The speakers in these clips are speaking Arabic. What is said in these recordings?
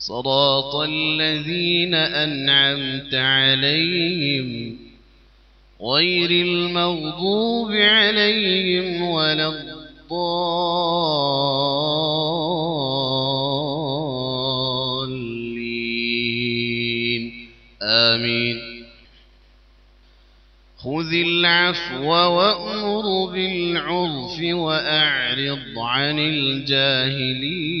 صراط الذين أنعمت عليهم غير المغضوب عليهم ولا الضالين. آمين. خذ العفو وأمر بالعرف وأعرض عن الجاهلين.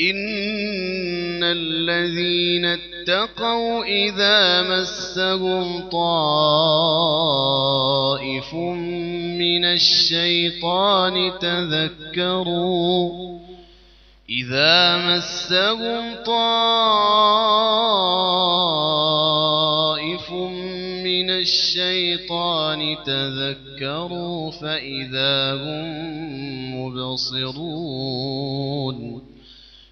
إن الذين اتقوا إذا مسهم طائف من الشيطان تذكروا إذا مسهم طائف من الشيطان تذكروا فإذا هم مبصرون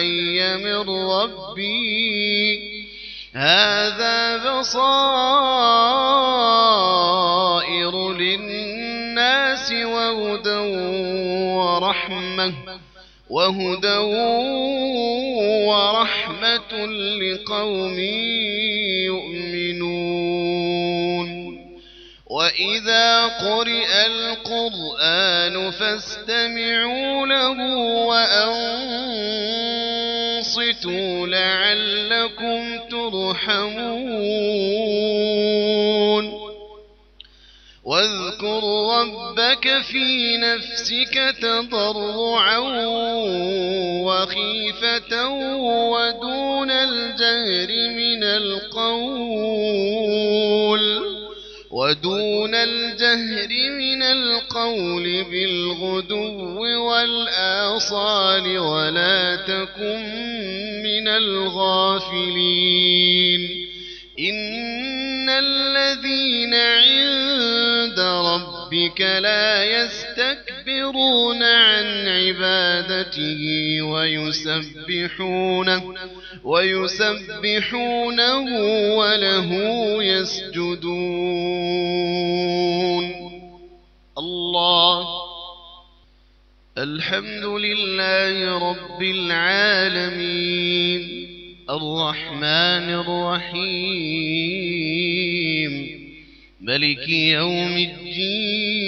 إلي من ربي. هذا بصائر للناس وهدى ورحمة وهدى ورحمة لقوم يؤمنون. وإذا قرئ القرآن فاستمعوا له وأنصتوا لعلكم ترحمون واذكر ربك في نفسك تضرعا وخيفة ودون الجهر من القول ودون الجهر من القول بالغدو والآصال ولا تكن من الغافلين. إن الذين عند ربك لا يستكبرون عن عبادته ويسبحونه ويسبحونه وله يسجدون. الله الحمد لله رب العالمين الرحمن الرحيم ملك يوم الدين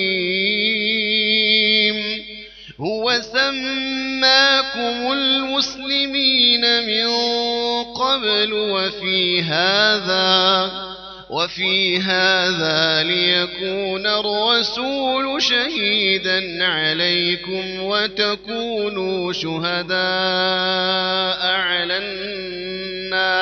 هو سماكم المسلمين من قبل وفي هذا وفي هذا ليكون الرسول شهيدا عليكم وتكونوا شهداء على الناس.